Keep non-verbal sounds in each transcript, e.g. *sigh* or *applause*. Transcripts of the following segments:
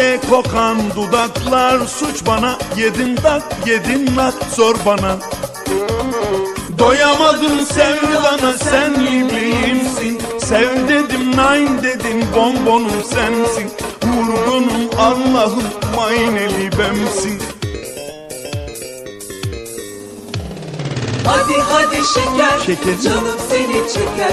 Rose kokan dudaklar suç bana. Yedin tak yedin nak sor bana. Doyamadım sevdana sen ibliğimsin. Sev dedim nine dedim bonbonum sensin. Vurgunum Allah'ım mayneli bemsin Hadi hadi şeker, Şeker. canım seni çeker.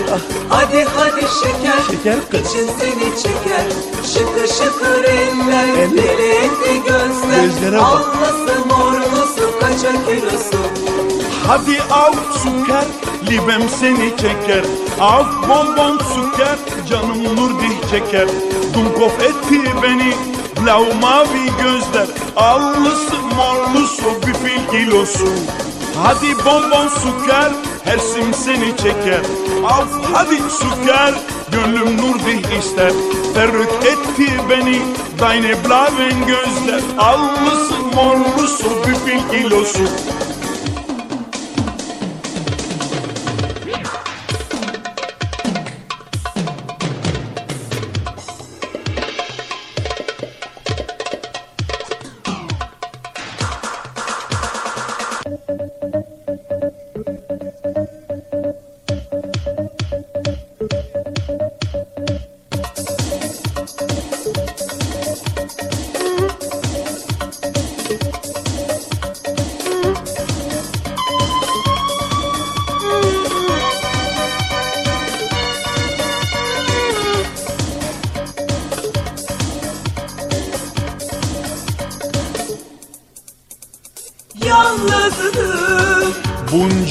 Hadi hadi şeker, Şeker kız. için seni çeker. Şıkır şıkır eller, Eller. deli gözler. Gözlere bak. Allası morlusu kaça kilosu. Hadi al süker libem seni çeker. Al bonbon süker canım nur dih çeker. Dumkov etti beni Blau mavi gözler. Allısı morlusu bir fil kilosu Hadi bonbon süker Hersim seni çeker. Al hadi süker Gönlüm nur dih ister. Ferrük etti beni Deine blauen gözler. Allısı morlusu bir fil kilosu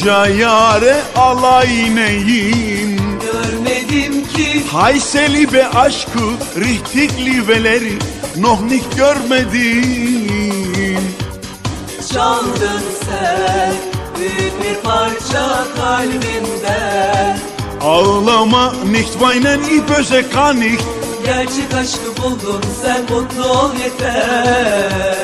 Bunca yare alay neyim görmedim ki. Hayseli be aşkı rihtikli veleri Nohnik görmedim. Çaldın sen büyük bir parça kalbimden Ağlama nicht weinen ich böse kann nicht Gerçek aşkı buldum sen mutlu ol yeter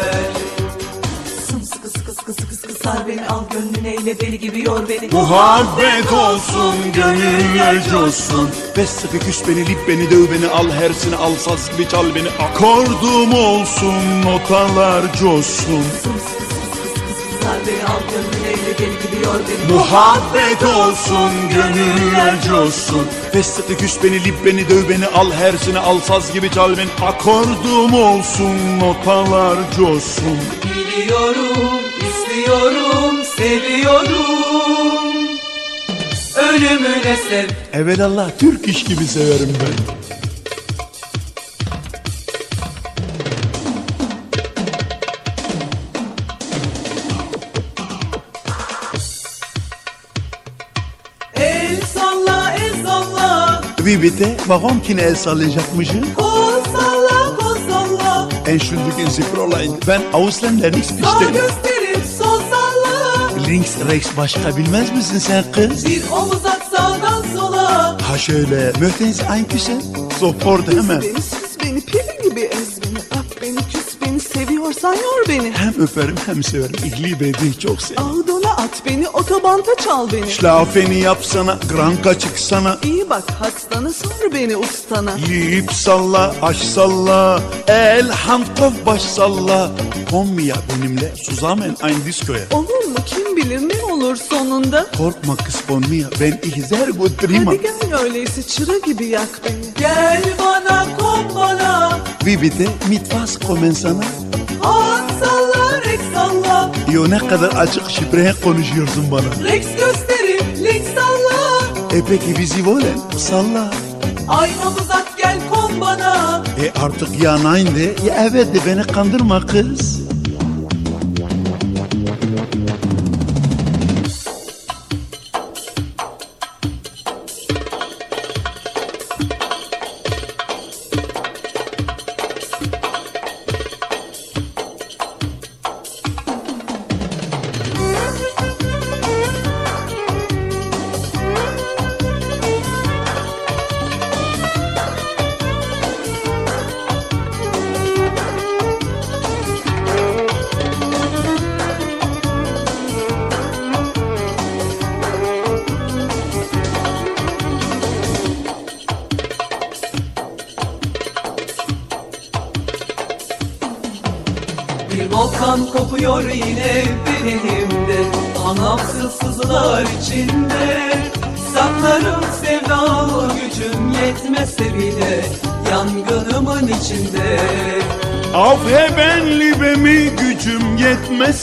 eyle deli gibi yor beni. Muhabbet olsun gönüller coşsun. Ve sıkı küs beni lip beni döv beni al hersini al saz gibi çal beni. Akordum olsun notalar coşsun. Muhabbet olsun gönüller coşsun Ve sıkı küs beni. Lip beni döv beni al hersini al saz gibi çal beni. Akordum olsun notalar coşsun. Biliyorum, istiyorum, seviyorum Ölümüne sev Evelallah Türk iş gibi severim ben. El salla, el salla. Bibite, warum kine el sallayacakmışım? Kol salla, kol salla. Entschuldigen Sie Fräulein, ben Ausländer nichts Sağ Links, rechts başka bilmez misin sen kız? Bir omuz at sağdan sola Ha şöyle, Sie ein Küssen? Sofort hemen. Beni süz beni peri gibi ez beni Öp beni küs beni seviyorsan yor beni Hem öperim hem severim. Ich liebe dich çok sev. Ağdona at beni otobanta çal beni Schlafeni yapsana, granka çıksana. İyi bak hastana sor beni ustana Lip salla, aş salla, el hand kov baş salla. Komm ya benimle, zusammen ein Disco'ya. Olur mu kim bilir ne olur sonunda Korkma kız mir, ben gut prima. Hadi gel öyleyse çıra gibi yak beni Gel bana, kom bana Wie bitte, mit was kommen sana? Han salla, Rex salla Yo ne kadar açık şifre konuşuyorsun bana. Rex gösterip, Lex salla E peki bizi wollen, salla. Ay omuz at gel kom bana E artık ya nein de, ya evet de beni kandırma kız.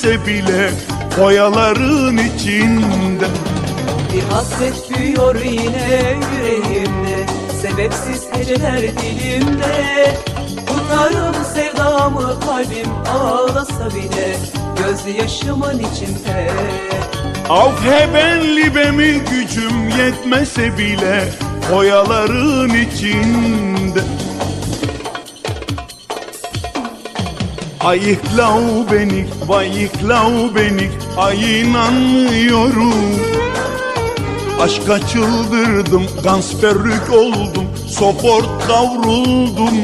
Yetmese bile Boyaların içinde. Bir hasret büyüyor yine yüreğimde Sebepsiz heceler dilimde. Tutarım sevdamı kalbim ağlasa bile Gözyaşımın içinde. Af he ben libemi gücüm yetmese bile Boyaların içinde Ayıklav beni, bayıklav beni Ay inanmıyorum. Aşka çıldırdım, gansperrük oldum Soport kavruldum.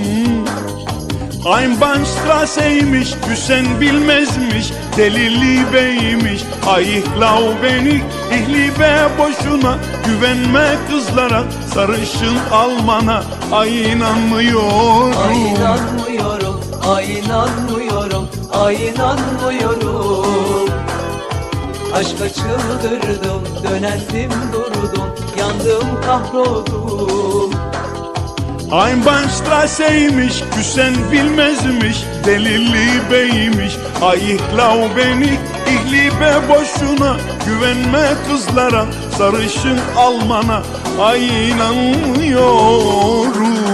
Einbahnstrasse'ymiş, Hüsen bilmezmiş Delili beymiş, ayıklav beni İhlibe boşuna, güvenme kızlara Sarışın Alman'a, ay inanmıyorum. Ay inanmıyorum, ay inanmıyorum, ay inanmıyorum. Aşka çıldırdım, dönendim durdum Yandım kahroldum. Einbahnstrasse'ymiş, Küsen bilmezmiş Delili beymiş, ayıklav beni İhlibe boşuna, güvenme kızlara Sarışın Alman'a, ay inanmıyorum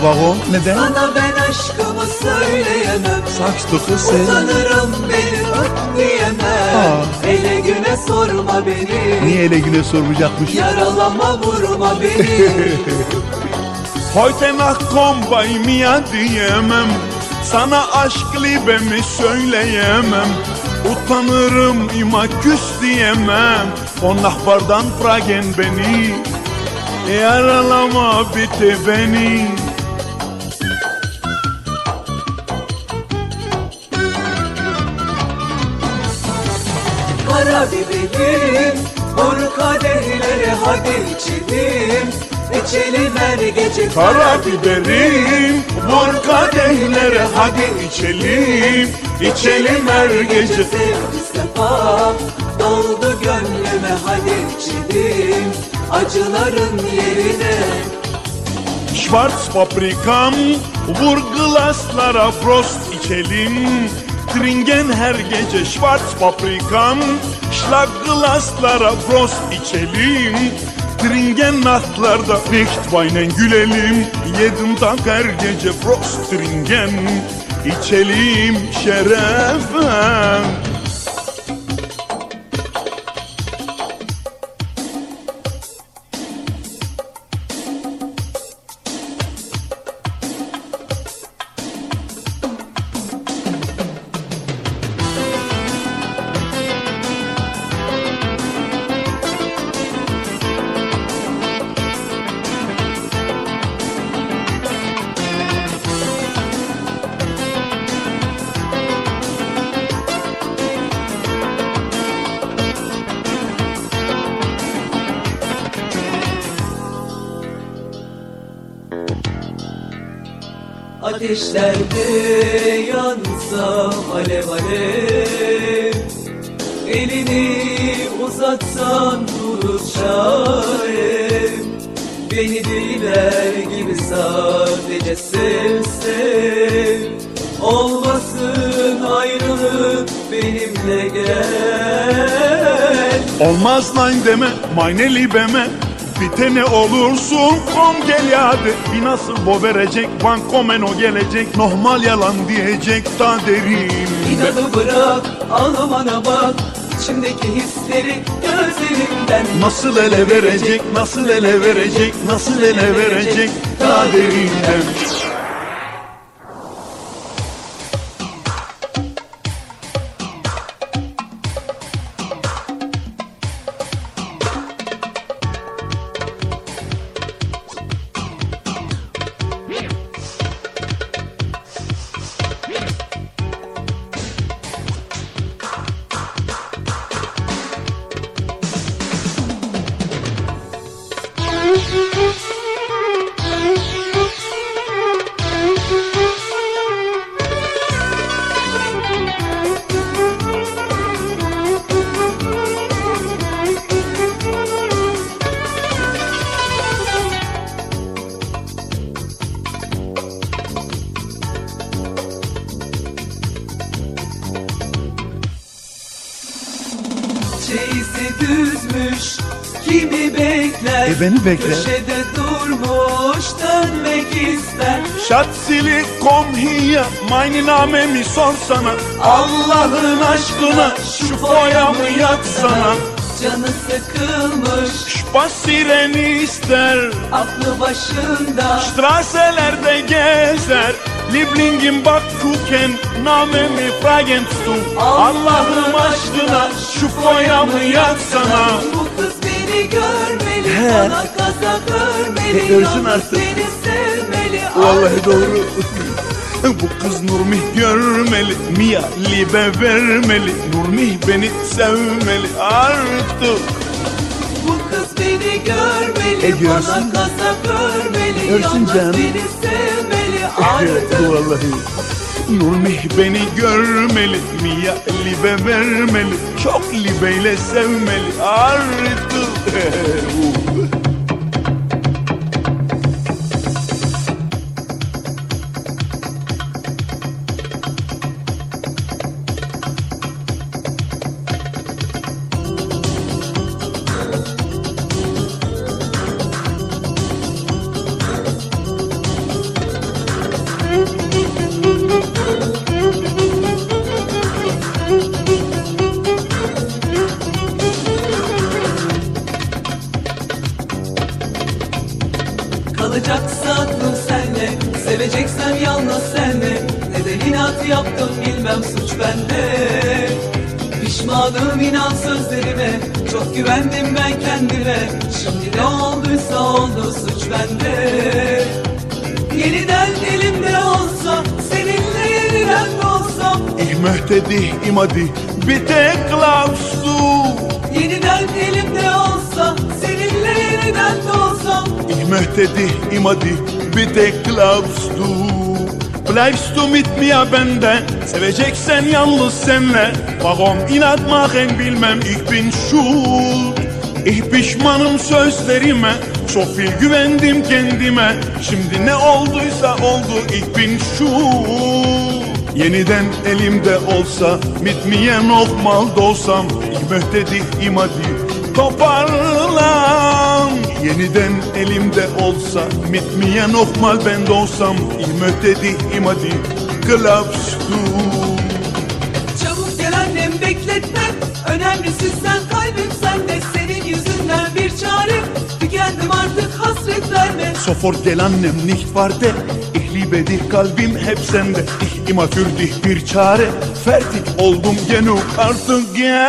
Warum? Neden? Sana ben aşkımı söyleyemem kız sen? Utanırım beni öp diyemem Aa. Ele güne sorma beni Niye ele güne sormayacakmış? Yaralama vurma beni *laughs* Heute Nacht komm bei mir diyemem Sana aşk libemi söyleyemem Utanırım ima küs diyemem O nahbardan fragen beni Yaralama bitti beni Biberim Vur kadehlere hadi içelim. İçelim her gece Kara biberim Vur kadehlere hadi içelim. İçelim her gece Sevgi sefa Doldu gönlüme hadi içelim. Acıların yerine. Schwarz paprikam Vur glaslara frost içelim Tringen her gece Schwarz paprikam. Schlag glaslara frost içelim. Tringen nachtlarda Lichtweinen gülelim. Jeden Tag her gece Frost Tringen içelim şerefe Ateşlerde yansam alev alev. Elini uzatsan bulur çarem Beni diler gibi sadece sev sev Olmasın ayrılık benimle gel. Olmaz lan deme, meine Liebeme Bite ne olursun kom gel hadi Bir nasıl bo verecek, van komen o gelecek. Normal yalan diyecek ta derin. İnadı bırak ağlamana bak. İçimdeki hisleri gözlerimden Nasıl ele verecek, nasıl ele verecek, nasıl ele verecek daha derinden beni bekle. Köşede durmuş dönmek ister. Şatsili kom hiye, meine Name mi sorsana Allah'ın aşkına şu foyamı yatsana Canı sıkılmış. Spasireni ister. Aklı başında. Strasselerde gezer. Lieblingin bak kuken Namemi fragentst du Allah'ım aşkına şu foyamı yatsana Bu kız beni görmeli He. Bana gaza görmeli E, yalnız artık. Beni sevmeli. Vallahi doğru. Bu kız Nurmih görmeli Mia libe vermeli. Nurmih beni sevmeli artık. Bu kız beni görmeli E, görsün. Bana gaza görmeli Görsün Yalnız canım. beni sevmeli. Artık Vallahi. Nurmih beni görmeli Mia libe vermeli. Çok libeyle sevmeli artık *laughs* die Bitte glaubst du Yeniden elimde olsa Seninle yeniden de olsam Ich möchte dich immer die Bitte glaubst du Bleibst du mit mir bende. Seveceksen yalnız senle. Warum inat machen bilmem. İch bin schuld Ich pişmanım sözlerime. Çok viel güvendim kendime. Şimdi ne olduysa oldu ich bin schuld Yeniden elimde olsa Mit mir nochmal dolsam immer die Toparlan Yeniden elimde olsa Mit mir nochmal ben dolsam Ich möchte dich Sofort gel annem nicht warte Ich liebe dich kalbim hep sende. Ich immer für dich bir çare. Fertig oldum genug artık gel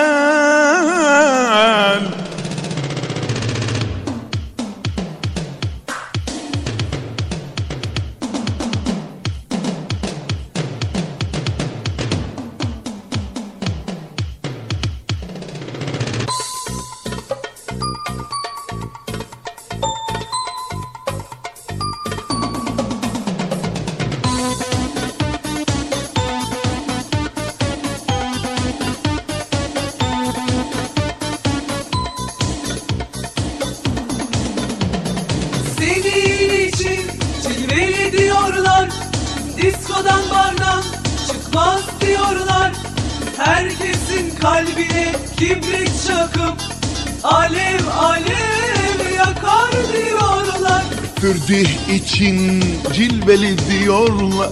için cilveli diyorlar.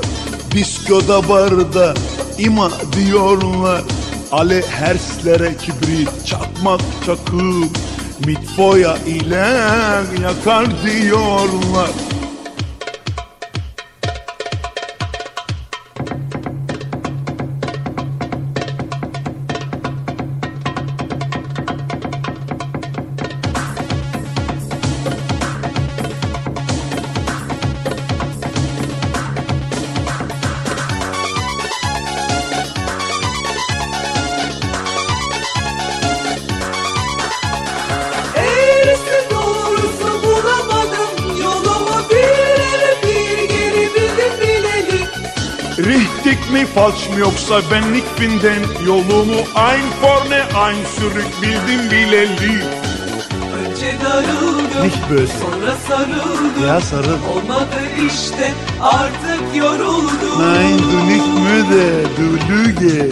Diskoda barda ima diyorlar. Ale herslere kibrit çakmak çakıp Mitboya ile yakar diyorlar yoksa benlik binden Yolumu ein vorne ein zurück bildim bileli Önce darıldım Nicht böse. Sonra sarıldım Ya sarıl. Olmadı işte artık yoruldum Nein du nicht müde du lüge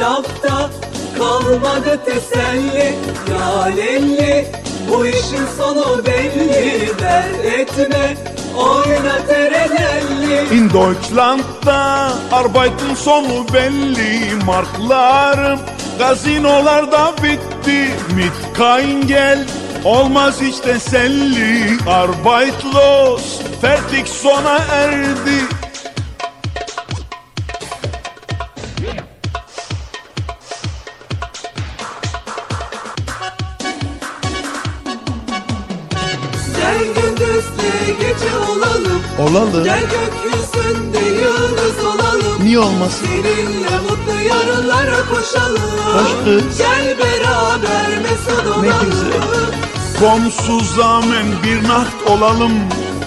lafta kalmadı teselli. Yarenli bu işin sonu belli. Dert etme oyna terelelli. In Deutschland'da arbeitın sonu belli. Marklarım gazinolarda bitti. Mit kein Geld olmaz hiç teselli. Arbeitlos fertig sona erdi olalım Gel gökyüzünde yıldız olalım. Niye olmasın? Seninle mutlu yarınlara koşalım. Kız. Gel beraber mesut olalım. güzel. Komm zusammen bir nacht olalım.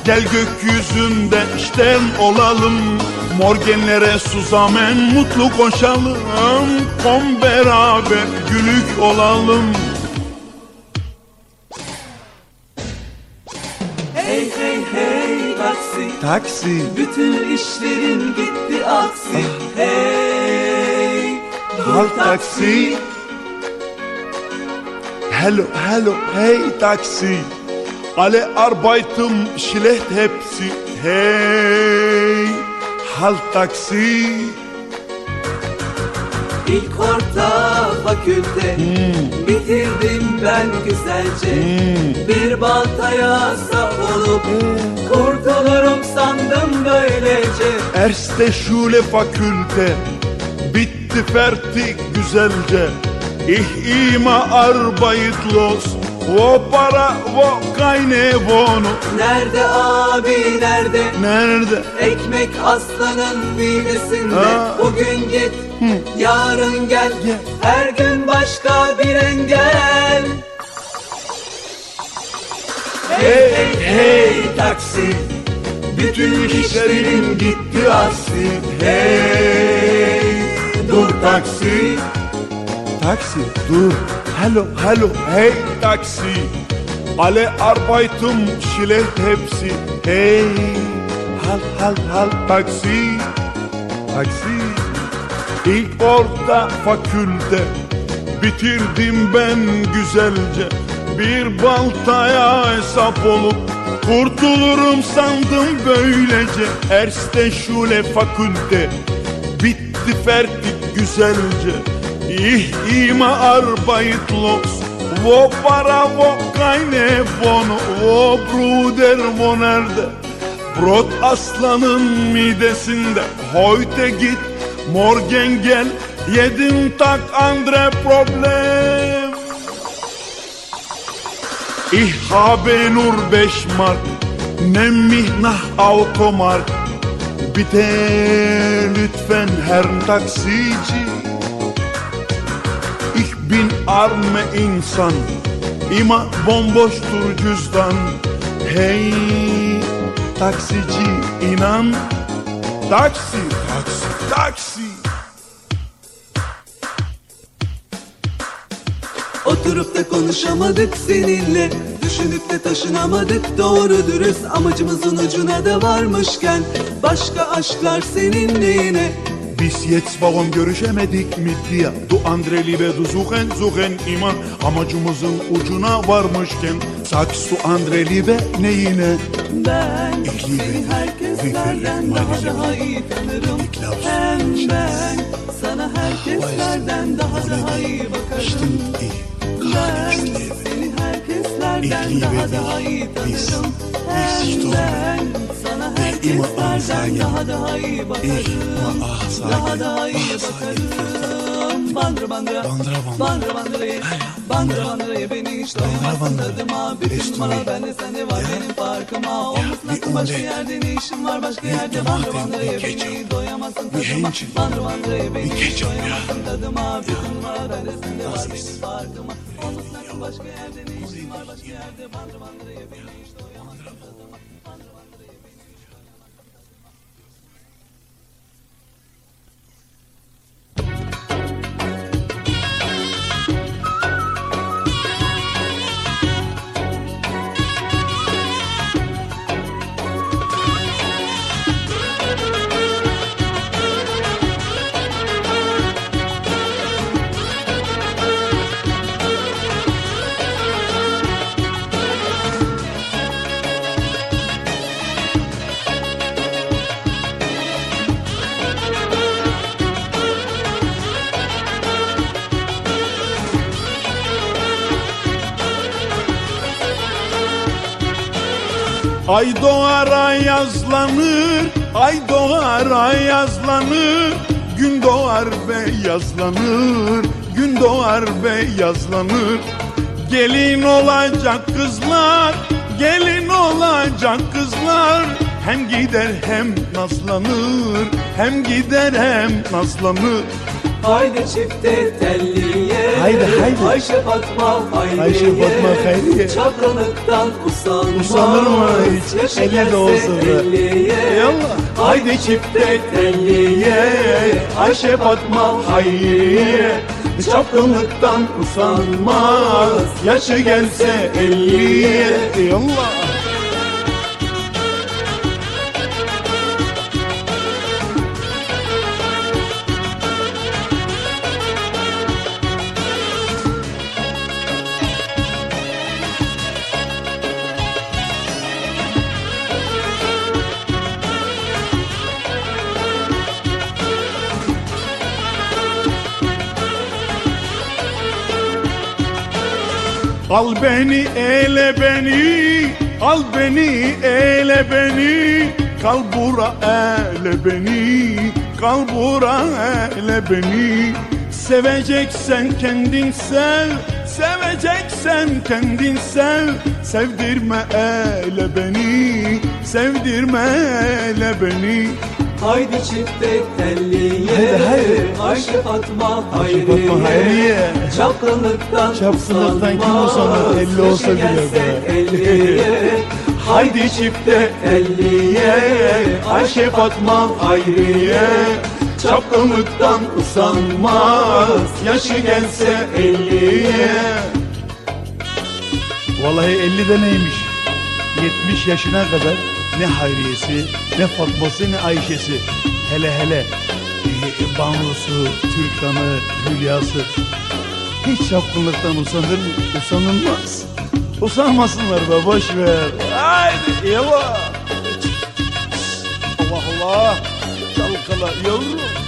Gel gökyüzünde işten olalım. Morgenlere zusammen mutlu koşalım. Kom beraber gülük olalım taksi. Bütün işlerin gitti aksi. Hey dur Halt taksi. Hello hello hey taksi. Alle arbeiten schlecht hepsi. Hey Halt taksi. İlk orta fakülte Bitirdim ben güzelce. Bir baltaya sap olup Kurtulurum sandım böylece. Erste Schule Fakülte Bitti fertig güzelce. Ich arbeitlos Wo para wo keine Wohnung Nerede abi nerede? Nerede? Ekmek aslanın midesinde. Ha. Bugün git yarın gel. Gel. Her gün başka bir engel. Hey hey hey taksi. Bütün işlerin gitti aksi. Hey dur taksi. Taxi, dur. Hallo, hallo, hey Taxi. Alle arbeiten schlecht hepsi. Hey, halt, halt, halt, Taxi. Taxi. İlk orta fakülte bitirdim ben güzelce. Bir baltaya hesap olup kurtulurum sandım böylece. Erste Schule Fakülte bitti fertig güzelce. Ich immer arbeitlos Wo para wo keine Wohnung Wo Bruder wo nerede Brot aslanın midesinde. Heute git morgen gel. Jeden Tag andere Problem. Ich habe nur beş Mark. Nimm mich nach Automark Bitte lütfen Herrn Taksici. Ich bin arme insan. İma bomboştur cüzdan. Hey taksici inan. Taksi taksi taksi. Oturup da konuşamadık seninle. Düşünüp de taşınamadık. Doğru dürüst Amacımızın ucuna da varmışken. Başka aşklar seninle yine Bis jetzt warum görüşemedik mi diye Du andere Liebe du suchen suchen immer Amacımızın ucuna varmışken Sagst du andere Liebe ne yine Ben Ich seni herkeslerden daha daha iyi tanırım Hem ben sana herkeslerden daha daha iyi bakarım. İch Ben seni herkeslerden Liebe daha daha iyi tanırım. ben sana herkeslerden daha daha iyi bakarım. ah Daha daha iyi ah bakarım. Bandıra bandıra. Bandıra bandıra. Bandıra bandırayı Bandıra bandırayı beni hiç doyamazsın tadıma Estu numara bende sende var benim farkıma. Bir aklım başka yerde ne işim var başka Bir yerde? Bandıra bandırayı bir beni doyamazsın Bir tadıma. Bandıra bandırayı beni Bir hiç doyamazsın tadıma Bütün numara bende sende var benim farkıma Olmasın aklım başka yerde? Ne başka yerde Bandıra bandırayı beni Ay doğar yazlanır Ay doğar yazlanır. Gün doğar beyazlanır Gün doğar beyazlanır Gelin olacak kızlar Gelin olacak kızlar. Hem gider hem nazlanır Hem gider hem nazlanır Haydi çifte telliye Haydi, haydi. Ayşe Fatma Hayriye Ayşe Fatma Hayriye. Çapkınlıktan usanmaz Usanır mı hiç? Elli de olsa da. Yallah. Haydi çifte telliye Ayşe Fatma Hayriye Çapkınlıktan usanmaz Yaşı gelse elliye Yallah Al beni ele beni. Al beni ele beni. Kal bura ele beni. Kal bura ele beni. Seveceksen kendin sev. Seveceksen kendin sev. Sevdirme ele beni. Sevdirme ele beni Haydi çifte telliye. Ayşe Fatma Fatma Hayriye. Çapkınlıktan Çapkınlıktan kim usanmaz. usanır? Elli olsa bile be. Haydi çifte telliye Ayşe Fatma Hayriye Çapkınlıktan usanmaz Yaşı gelse elliye Vallahi 50 de neymiş? 70 yaşına kadar ne Hayriyesi, ne Fatması, ne Ayşe'si. Hele hele e, Türkan'ı, Hülya'sı. Hiç çapkınlıktan usanır mı? Usanılmaz. Usanmasınlar be boş ver. Haydi yallah. Allah Allah. Çalkala yavrum.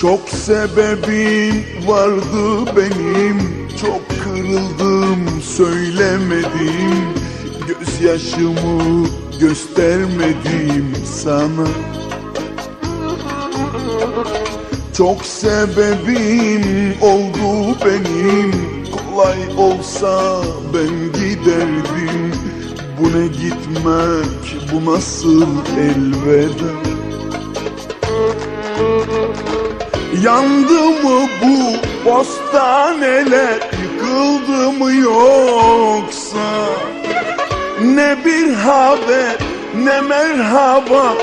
Çok sebebim vardı benim. Çok kırıldım söylemedim. Gözyaşımı göstermedim sana. Çok sebebim oldu benim. Kolay olsa ben giderdim. Bu ne gitmek bu nasıl elveda Yandı mı bu postaneler? Yıkıldı mı yoksa? Ne bir haber ne merhaba.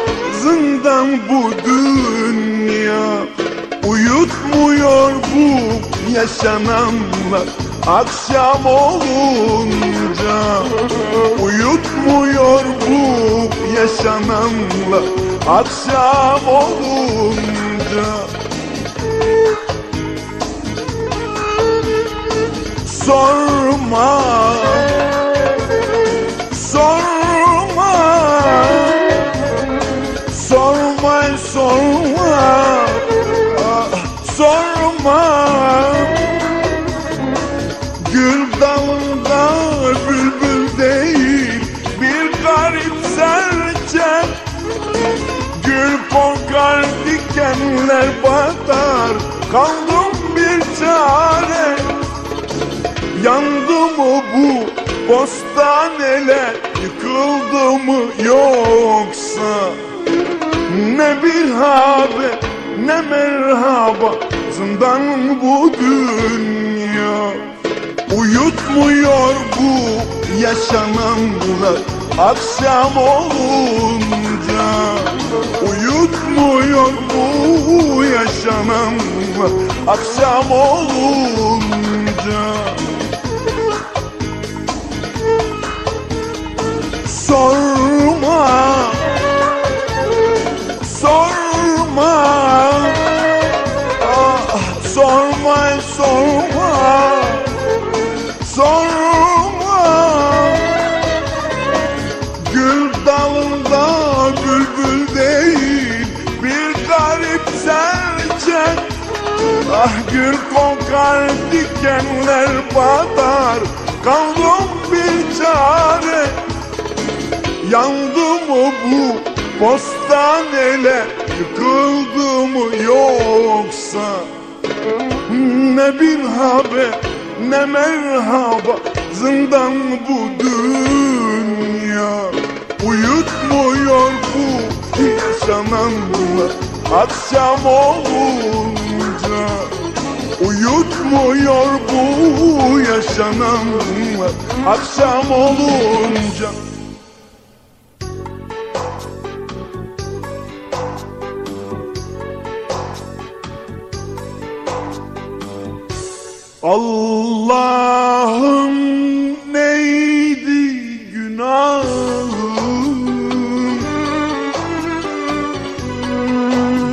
Zindan bu dünya. Uyutmuyor bu yaşananlar. Akşam olunca Uyutmuyor bu yaşananlar. Akşam olunca Sorma. Sorma. Sorma sorma. Sorma. Gül dalında bülbül değil Bir garip serçe. Gül kokar dikenler batar Kaldım bu postaneler Yıkıldı mı yoksa? Ne bir haber ne merhaba Zindan bu dünya. Uyutmuyor bu yaşananlar Akşam olunca. Uyutmuyor bu yaşananlar Akşam olunca Sorma. Sorma. Ah, Sorma sorma. Sorma. Gül dalında bülbül değil Bir garip serçe. Ah gül kokar dikenler batar Kaldım bir çare Yandı mı bu postaneler Yıkıldı mı yoksa? Ne bir haber ne merhaba Zindan bu dünya. Uyutmuyor bu yaşananlar Akşam olunca. Uyutmuyor bu yaşananlar Akşam olunca Allah'ım neydi günahım?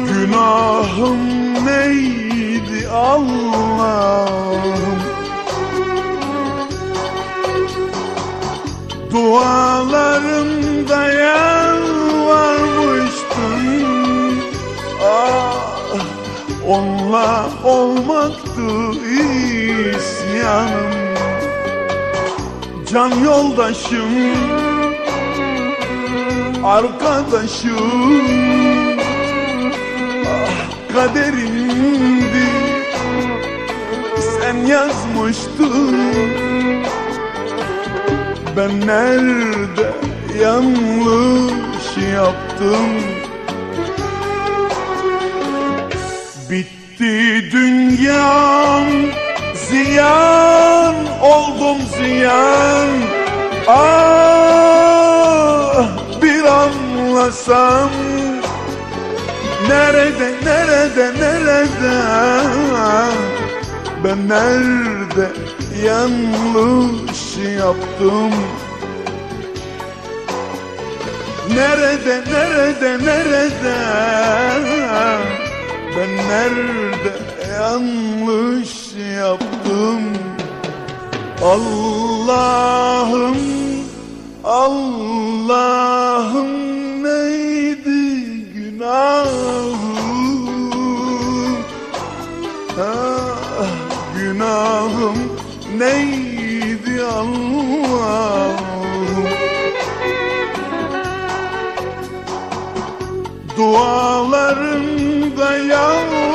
Günahım neydi Allah'ım? Dualarımda yalvarmıştım onunla olmaktı isyanım. Can yoldaşım Arkadaşım. Ah kaderimdi. Sen yazmıştın. Ben nerede yanlış yaptım dünyam Ziyan oldum ziyan. Ah bir anlasam Nerede nerede nerede? Ben nerede yanlış yaptım? Nerede nerede nerede? Ben nerede yanlış yaptım. Allah'ım Allah'ım neydi günahım? Ah, Günahım neydi Allah'ım? Dualarımda yalvarmıştım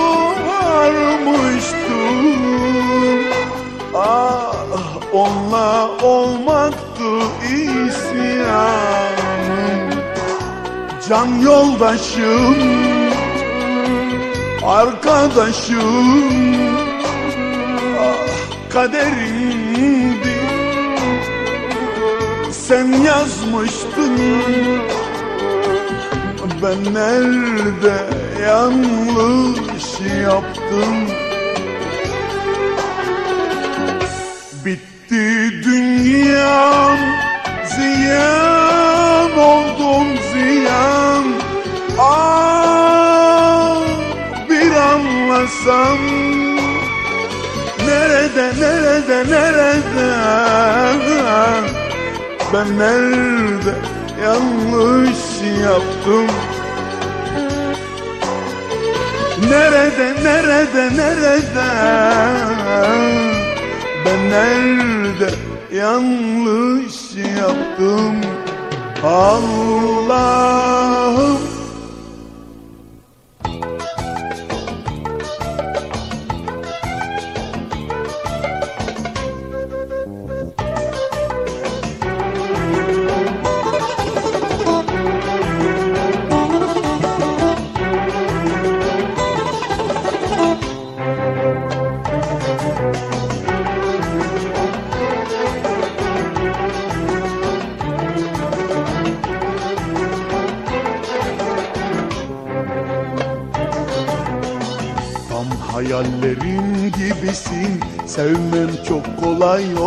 Ah onunla olmaktı isyanım. Can yoldaşım Arkadaşım. Ah kaderimdi Sen yazmıştın Ben nerede yanlış yaptım dünyam Ziyan oldum ziyan Ah bir anlasam. Nerede nerede nerede? Ben nerede yanlış yaptım? Nerede nerede nerede? Ben nerede yanlış yaptım. Allah'ım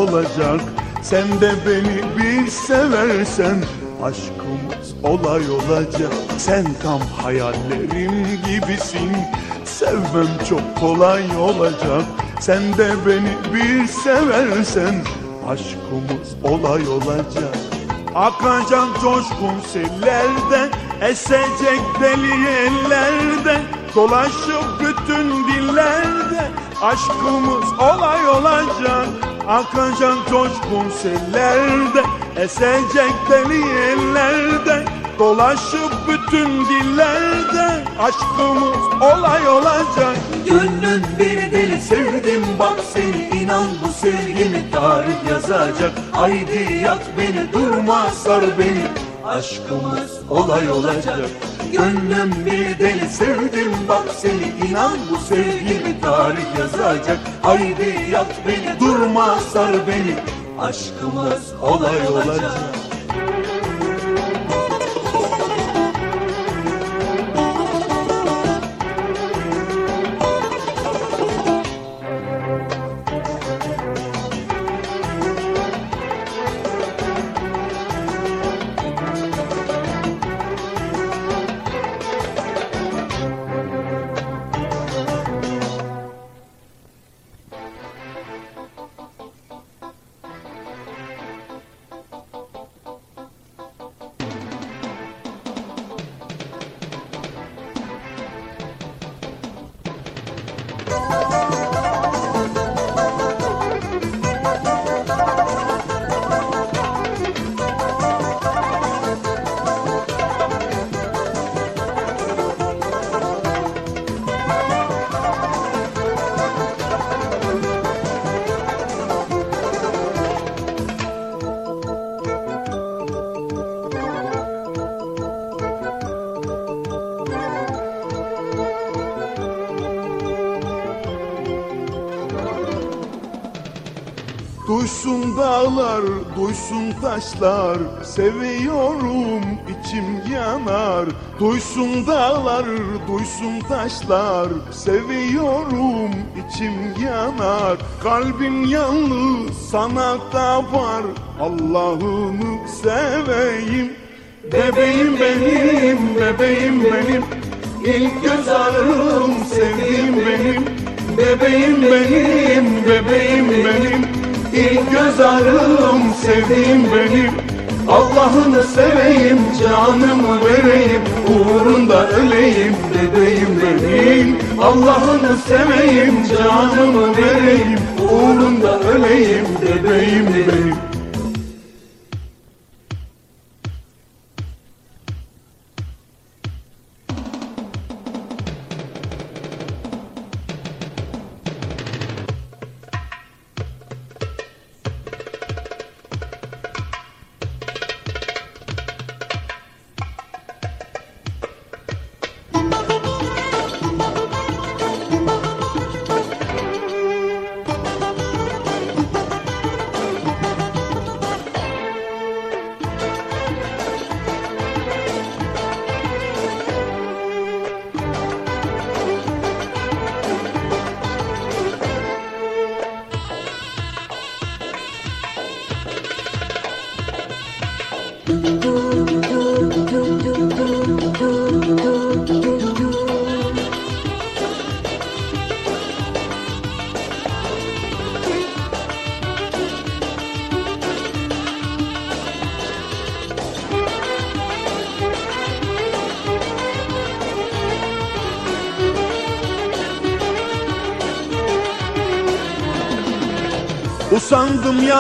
olacak. Sen de beni bir seversen Aşkımız olay olacak. Sen tam hayallerim gibisin. Sevmem çok kolay olacak. Sen de beni bir seversen Aşkımız olay olacak. Akacak coşkun sellerden Esecek deli ellerde. Dolaşıp bütün dillerde Aşkımız olay olacak Akacak coşkun sellerde Esecek deli ellerde Dolaşıp bütün dillerde Aşkımız olay olacak. Gönlüm bir deli sevdim bak seni inan bu sevgimi tarih yazacak. Haydi yak beni durma sar beni aşkımız olay olacak Gönlüm bir deli sevdim bak seni. İnan bu sevgimi tarih yazacak. Haydi yak beni durma sar beni. Aşkımız olay olacak Duysun dağlar, duysun taşlar Seviyorum içim yanar. Duysun dağlar, duysun taşlar Seviyorum içim yanar. Kalbim yalnız sana da var Allah'ını seveyim. Bebeğim benim, bebeğim benim. İlk göz ağrım sevdiğim benim. Bebeğim benim, bebeğim benim İlk göz ağrım sevdiğim benim. Allah'ını seveyim, canımı vereyim Uğrunda öleyim bebeğim benim. Allah'ını seveyim, canımı vereyim Uğrunda öleyim bebeğim benim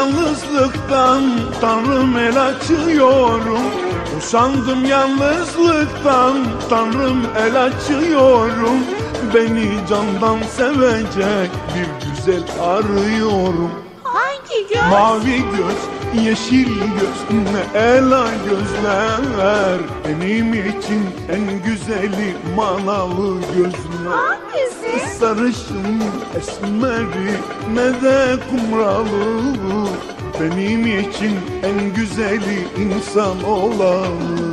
yalnızlıktan Tanrım el açıyorum. Usandım yalnızlıktan Tanrım el açıyorum. Beni candan sevecek bir güzel arıyorum. Hangi göz? Mavi göz, yeşil göz, ne ela gözler. Benim için en güzeli manalı gözler. Hangisi? Sarışın, esmeri, ne de kumralı Benim için en güzeli insan olanı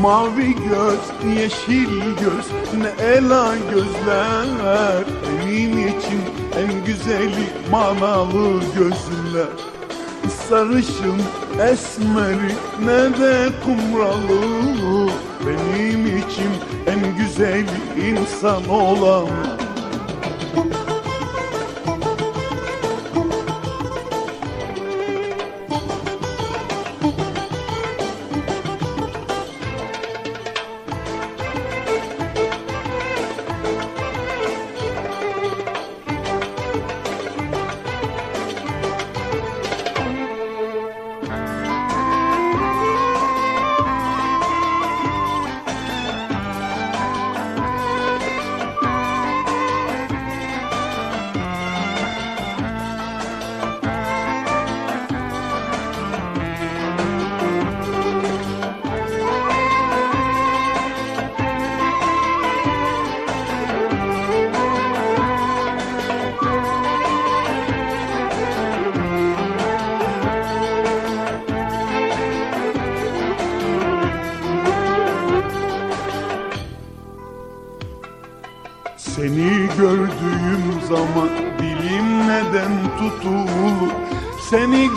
Mavi göz, yeşil göz, ne ela gözler. Benim için en güzeli manalı gözler. Sarışın, esmeri, ne de kumralı. Benim için en güzeli insan olan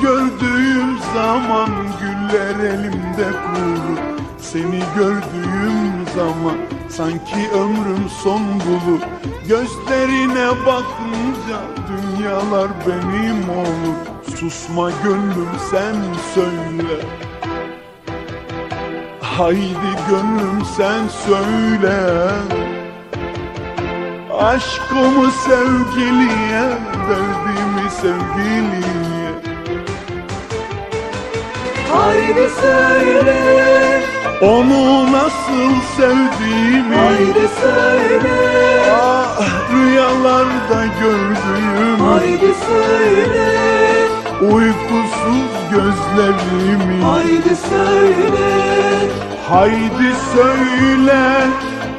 gördüğüm zaman güller elimde kurur Seni gördüğüm zaman sanki ömrüm son bulur. Gözlerine bakınca dünyalar benim olur. Susma gönlüm sen söyle. Haydi gönlüm sen söyle. Aşkımı sevgiliye, derdimi sevgiliye Haydi söyle, Onu nasıl sevdiğimi haydi söyle, Ah rüyalarda gördüğüm haydi söyle, Uykusuz gözlerimi haydi söyle, Haydi söyle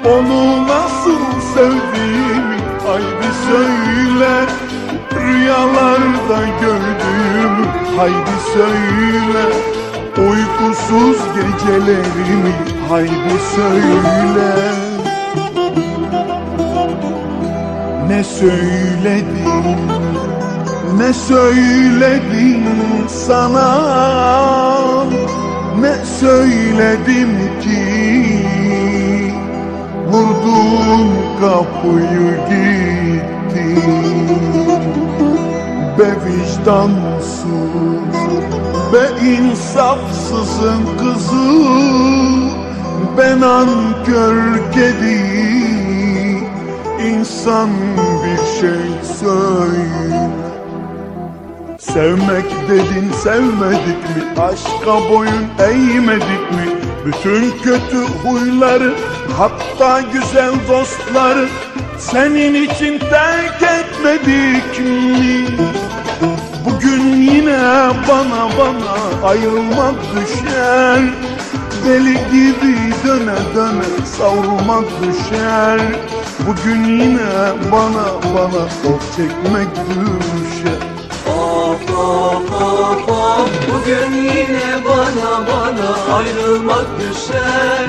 onu nasıl sevdiğimi Haydi söyle rüyalarda gördüğümü Haydi söyle uykusuz gecelerimi Haydi söyle. Ne söyledim ne söyledim sana? Ne söyledim ki? Vurdun kapıyı gitti Be vicdansız Be insafsızın kızı Ben ankör kedi İnsan bir şey söyle Sevmek dedin sevmedik mi? Aşka boyun eğmedik mi? Bütün kötü huyları hatta güzel dostları Senin için terk etmedik mi? Yine bana bana ayrılmak düşer. Deli gibi döne döne savrulmak düşer. Bugün yine bana bana of çekmek düşer. Of of of of. Bugün yine bana bana ayrılmak düşer.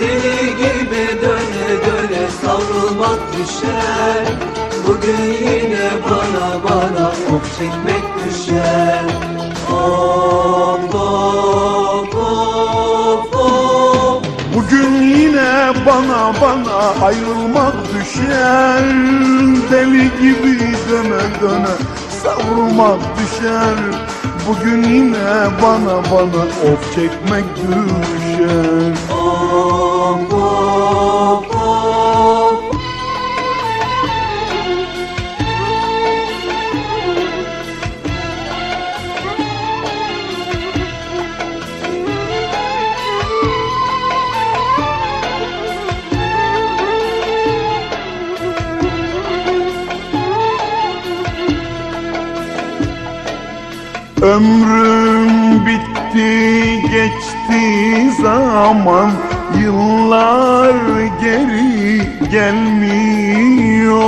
Deli gibi döne döne savrulmak düşer Bugün yine bana bana of çekmek düşer. Of of of of. Bugün yine bana bana ayrılmak düşer. Deli gibi döne döne savrulmak düşer. Bugün yine bana bana of çekmek düşer. Of Ömrüm bitti geçti zaman. Yıllar geri gelmiyor.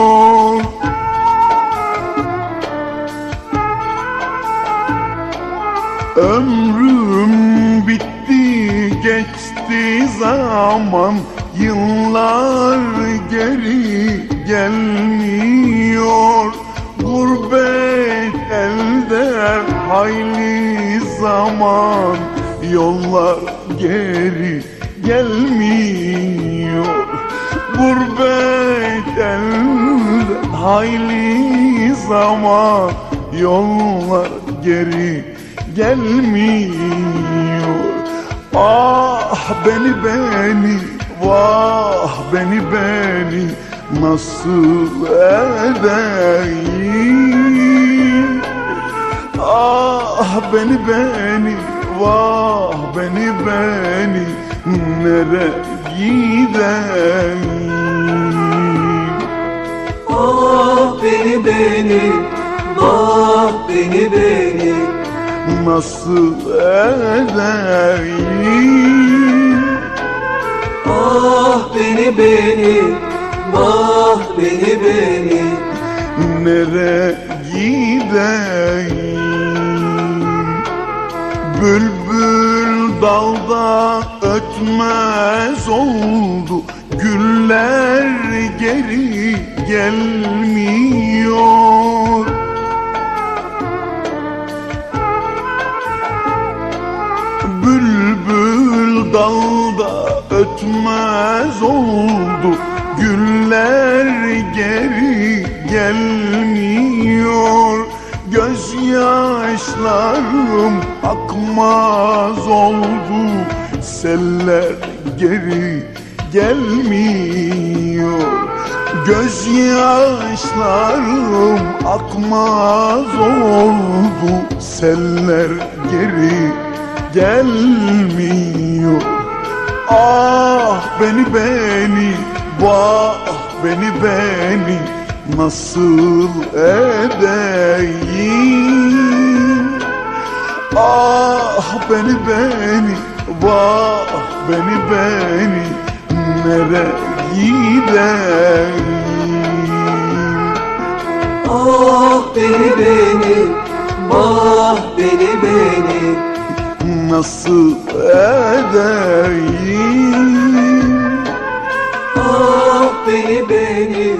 Ömrüm bitti geçti zaman. Yıllar geri gelmiyor hayli zaman Yollar geri gelmiyor. Gurbet elde hayli zaman Yollar geri gelmiyor. Ah beni beni vah beni beni nasıl edeyim Ah beni beni vah beni beni nere gideyim? Ah beni beni Vah beni beni. Nasıl edeyim? Ah beni beni Vah beni beni. Nere gideyim Bülbül dalda ötmez oldu. Güller geri gelmiyor. Bülbül dalda ötmez oldu. Güller geri gelmiyor. Gözyaşlarım akmaz oldu Seller geri gelmiyor. Gözyaşlarım akmaz oldu Seller geri gelmiyor. Ah beni beni vah beni beni nasıl edeyim Ah beni beni vah beni beni nere gideyim Ah beni beni Vah beni beni. Nasıl edeyim? Ah beni beni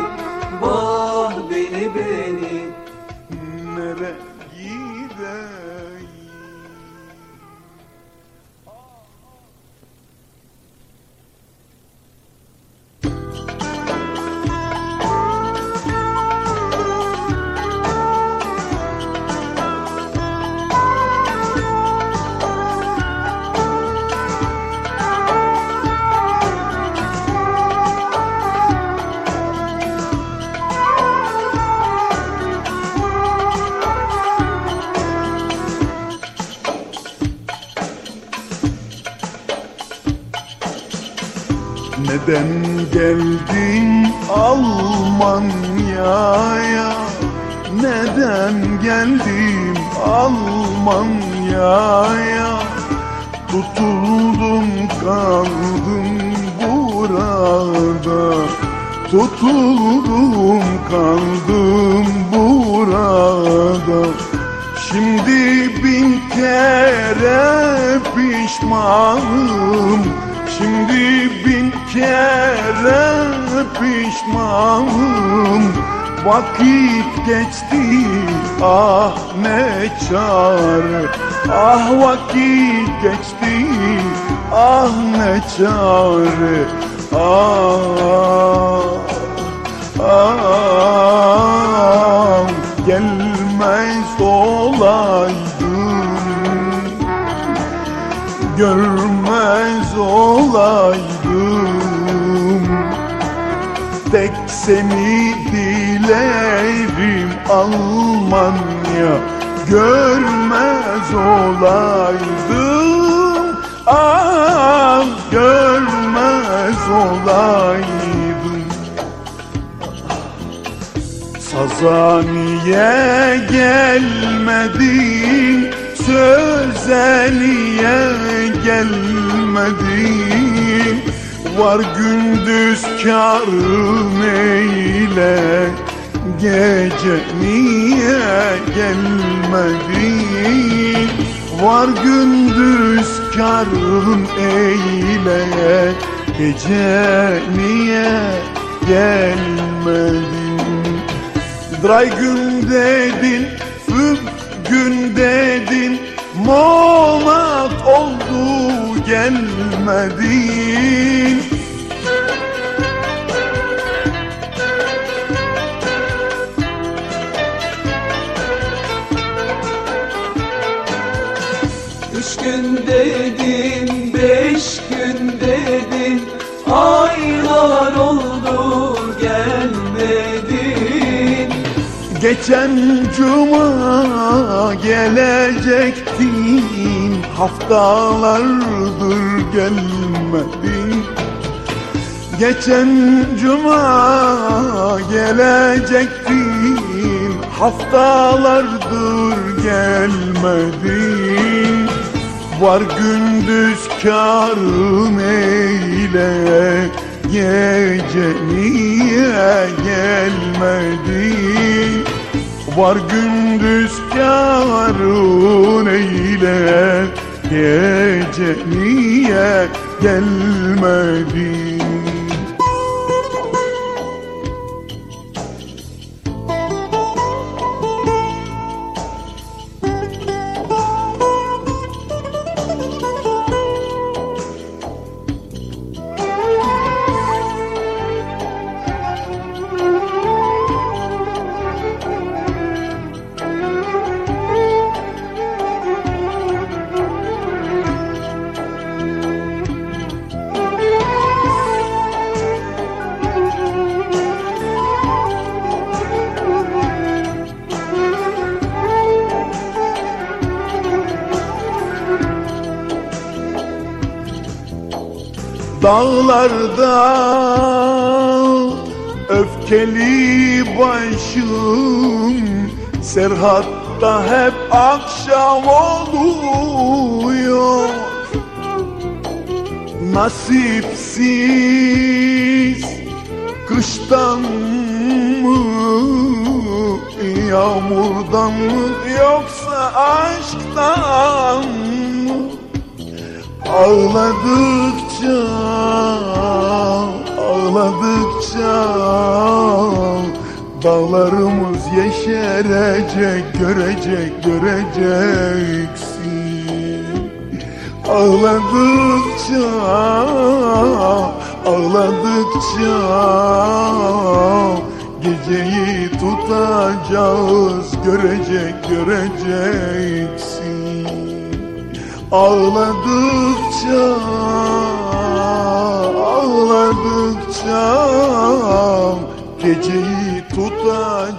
Tutuldum kaldım burada. Tutuldum kaldım burada. Şimdi bin kere pişmanım. Şimdi bin kere pişmanım. Vakit geçti ah ne çare Ah vakit geçti. Ah ne çare. Ah ah gelmez olaydım görmez olaydım Tek seni dilerim Almanya. Görmez olaydım Ah görmez olaydım. Sazaniye gelmedin söze niye gelmedin. Var gündüz karın eyle Gece niye gelmedin. Var gündüz karın eyle. Gece niye gelmedin. Dray gün dedin, füb gün dedin. Monat oldu gelmedin gün dedin, beş gün dedin. Aylar oldu gelmedin. Geçen cuma gelecektin Haftalardır gelmedin. Geçen cuma gelecektin Haftalardır gelmedin Var gündüz karın eyle Gece niye gelmedin Var gündüz karın eyle Gece niye gelmedin Dağlarda öfkeli başım Serhatta hep akşam oluyor. Nasipsiz kıştan mı Yağmurdan mı yoksa aşktan mı Ağladıkça, ağladıkça Dağlarımız yeşerecek, görecek, göreceksin. Ağladıkça, ağladıkça Geceyi tutacağız, görecek, göreceksin. Ağladıkça, ağladıkça Geceyi görecek